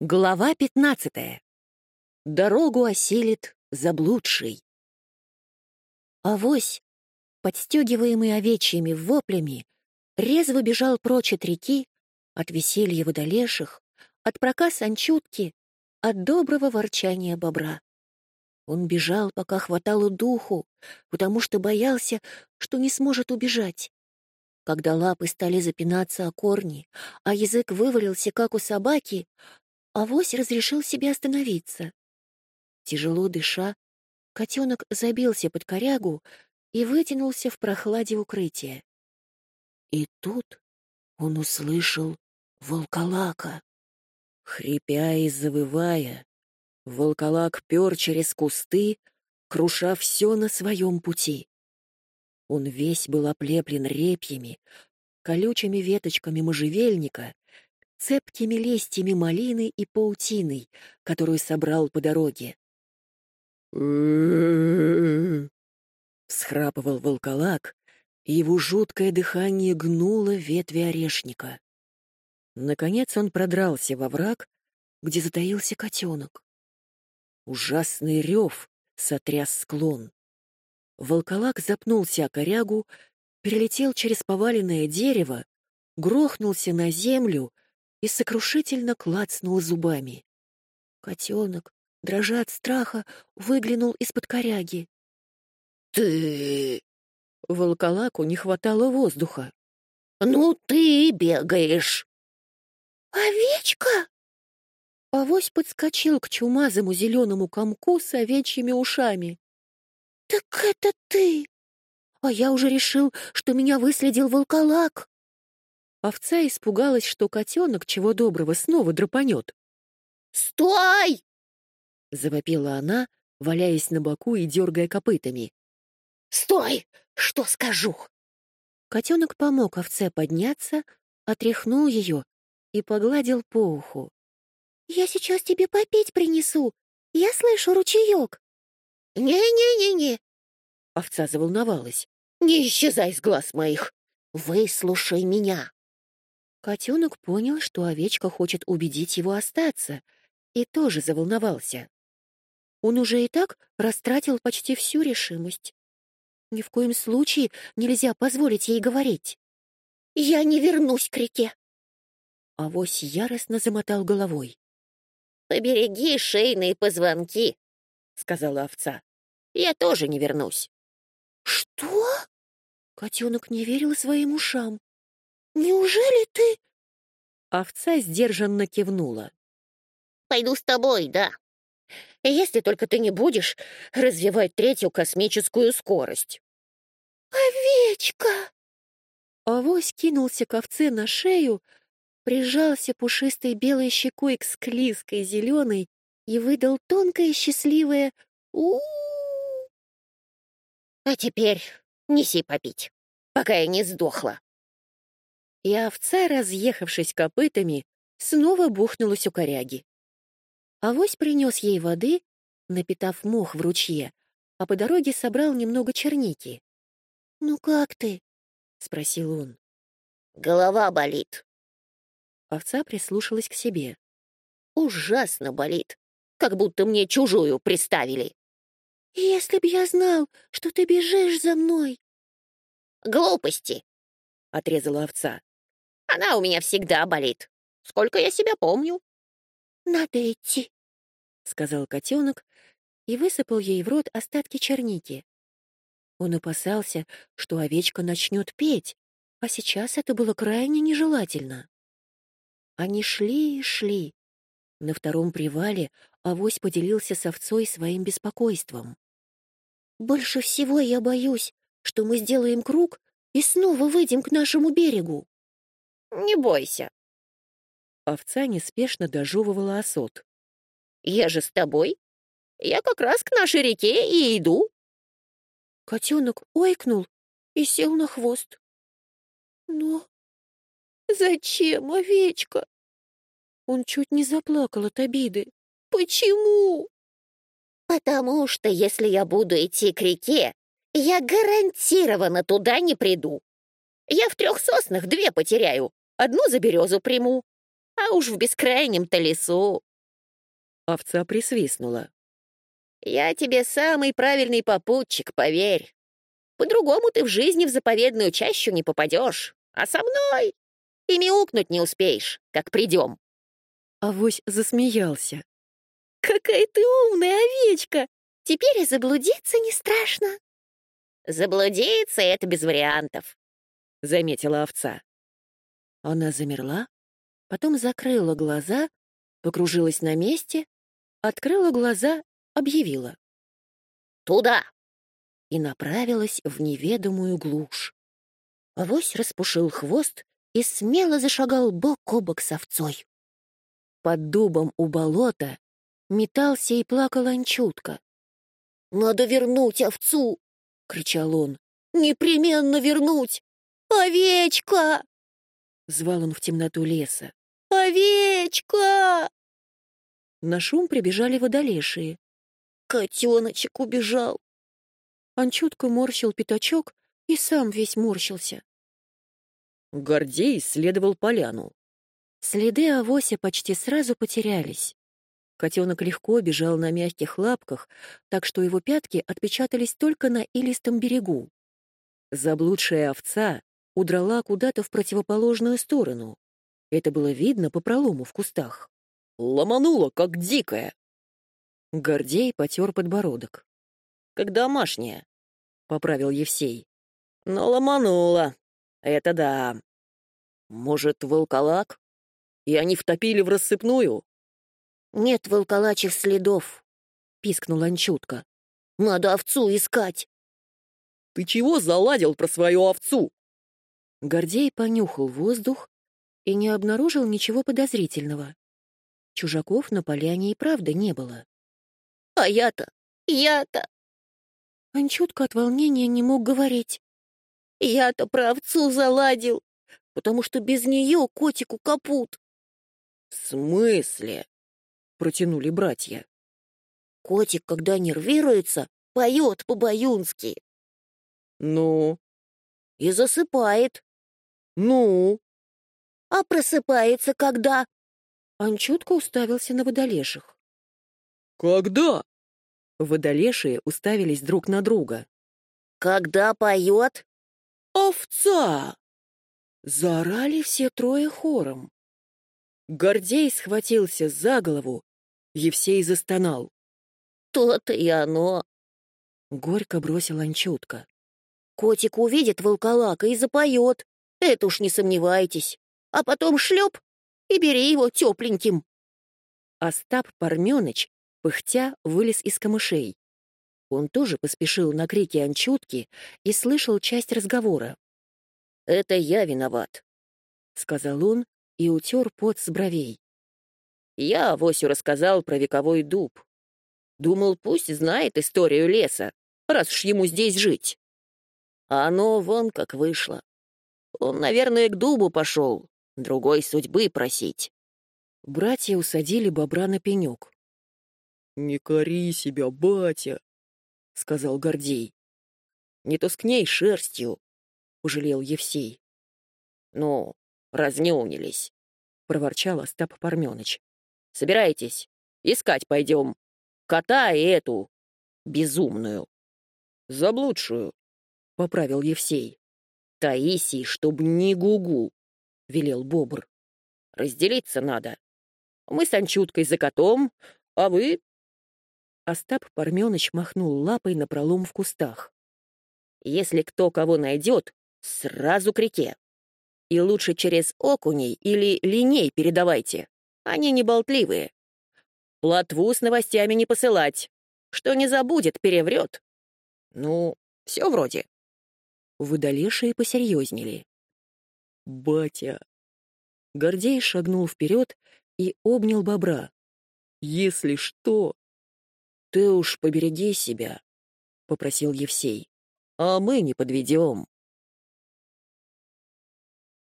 Глава пятнадцатая. Дорогу осилит заблудший. Авось, подстегиваемый овечьими воплями, резво бежал прочь от реки, от веселья водолеших, от проказ анчутки, от доброго ворчания бобра. Он бежал, пока хватало духу, потому что боялся, что не сможет убежать. Когда лапы стали запинаться о корни, а язык вывалился, как у собаки, Авось разрешил себе остановиться. Тяжело дыша, котенок забился под корягу и вытянулся в прохладе укрытия. И тут он услышал волколака. Хрипя и завывая, волколак пер через кусты, круша все на своем пути. Он весь был оплеплен репьями, колючими веточками можжевельника цепкими листьями малины и паутиной, которую собрал по дороге. Схрапывал волколак, и его жуткое дыхание гнуло ветви орешника. Наконец он продрался во враг, где затаился котенок. Ужасный рев сотряс склон. Волколак запнулся о корягу, перелетел через поваленное дерево, грохнулся на землю и сокрушительно клацнул зубами. Котенок, дрожа от страха, выглянул из-под коряги. «Ты...» Волколаку не хватало воздуха. «Ну ты бегаешь!» «Овечка!» Авось подскочил к чумазому зеленому комку с овечьими ушами. «Так это ты! А я уже решил, что меня выследил волколак!» Овца испугалась, что котенок, чего доброго, снова драпанет. «Стой!» — завопила она, валяясь на боку и дергая копытами. «Стой! Что скажу?» Котенок помог овце подняться, отряхнул ее и погладил по уху. «Я сейчас тебе попить принесу. Я слышу ручеек». «Не-не-не-не!» Овца заволновалась. «Не исчезай с глаз моих! Выслушай меня!» Котенок понял, что овечка хочет убедить его остаться, и тоже заволновался. Он уже и так растратил почти всю решимость. Ни в коем случае нельзя позволить ей говорить. «Я не вернусь к реке!» Авось яростно замотал головой. «Побереги шейные позвонки», — сказала овца. «Я тоже не вернусь». «Что?» Котенок не верил своим ушам. «Неужели ты...» Овца сдержанно кивнула. «Пойду с тобой, да. Если только ты не будешь развивать третью космическую скорость». «Овечка!» Авось кинулся к овце на шею, прижался пушистой белой щекой к склизкой зеленой и выдал тонкое счастливое у, -у, -у «А теперь неси попить, пока я не сдохла» и овца, разъехавшись копытами, снова бухнулась у коряги. Авось принес ей воды, напитав мох в ручье, а по дороге собрал немного черники. «Ну как ты?» — спросил он. «Голова болит». Овца прислушалась к себе. «Ужасно болит, как будто мне чужую приставили». «Если б я знал, что ты бежишь за мной!» «Глупости!» — отрезала овца. Она у меня всегда болит. Сколько я себя помню. Надо идти, сказал котенок и высыпал ей в рот остатки черники. Он опасался, что овечка начнет петь, а сейчас это было крайне нежелательно. Они шли и шли. На втором привале авось поделился с овцой своим беспокойством. «Больше всего я боюсь, что мы сделаем круг и снова выйдем к нашему берегу. Не бойся. Овца неспешно дожевывала осот. Я же с тобой. Я как раз к нашей реке и иду. Котенок ойкнул и сел на хвост. Но зачем, овечка? Он чуть не заплакал от обиды. Почему? Потому что если я буду идти к реке, я гарантированно туда не приду. Я в трех соснах две потеряю, одну за березу приму, а уж в бескрайнем-то лесу Овца присвистнула. «Я тебе самый правильный попутчик, поверь. По-другому ты в жизни в заповедную чащу не попадешь, а со мной и мяукнуть не успеешь, как придем». Авось засмеялся. «Какая ты умная овечка! Теперь и заблудиться не страшно». «Заблудиться — это без вариантов», — заметила овца. Она замерла, потом закрыла глаза, покружилась на месте, открыла глаза, объявила. «Туда!» и направилась в неведомую глушь. Авось распушил хвост и смело зашагал бок о бок с овцой. Под дубом у болота метался и плакал Анчутка. «Надо вернуть овцу!» — кричал он. «Непременно вернуть! Овечка!» Звал он в темноту леса. «Овечка!» На шум прибежали водолешие. «Котеночек убежал!» Анчутка морщил пятачок и сам весь морщился. Гордей исследовал поляну. Следы авося почти сразу потерялись. Котенок легко бежал на мягких лапках, так что его пятки отпечатались только на илистом берегу. Заблудшая овца удрала куда-то в противоположную сторону. Это было видно по пролому в кустах. Ломанула, как дикая. Гордей потер подбородок. Как домашняя, — поправил Евсей. Но ломанула. Это да. Может, волколак? И они втопили в рассыпную? «Нет волколачих следов», — пискнул Анчутка. «Надо овцу искать». «Ты чего заладил про свою овцу?» Гордей понюхал воздух и не обнаружил ничего подозрительного. Чужаков на поляне и правда не было. «А я-то, я-то...» Анчутка от волнения не мог говорить. «Я-то про овцу заладил, потому что без нее котику капут». «В смысле?» протянули братья. Котик, когда нервируется, поет по-баюнски. Ну? И засыпает. Ну? А просыпается когда? Анчутка уставился на водолеших. Когда? Водолешие уставились друг на друга. Когда поет? Овца! Заорали все трое хором. Гордей схватился за голову, Евсей застонал. «То-то и оно!» Горько бросил Анчутка. «Котик увидит волколака и запоет, это уж не сомневайтесь. А потом шлеп и бери его тепленьким». Остап Парменыч, пыхтя, вылез из камышей. Он тоже поспешил на крики Анчутки и слышал часть разговора. «Это я виноват», — сказал он, и утер пот с бровей. Я Авосю рассказал про вековой дуб. Думал, пусть знает историю леса, раз уж ему здесь жить. А оно вон как вышло. Он, наверное, к дубу пошел, другой судьбы просить. Братья усадили бобра на пенек. «Не кори себя, батя», — сказал Гордей. «Не тускней шерстью», — пожалел Евсей. «Ну, разнюнились», — проворчал Остап Парменыч. «Собирайтесь, искать пойдем. Кота и эту, безумную». «Заблудшую», — поправил Евсей. «Таисий, чтоб не гугу», — велел Бобр. «Разделиться надо. Мы с Анчуткой за котом, а вы...» Остап Парменыч махнул лапой на пролом в кустах. «Если кто кого найдет, сразу к реке. И лучше через окуней или линей передавайте. Они не болтливые. Плотву с новостями не посылать. Что не забудет, переврет. Ну, все вроде. Водолешие посерьезнели. «Батя!» Гордей шагнул вперед и обнял бобра. «Если что...» «Ты уж побереги себя», — попросил Евсей. «А мы не подведем».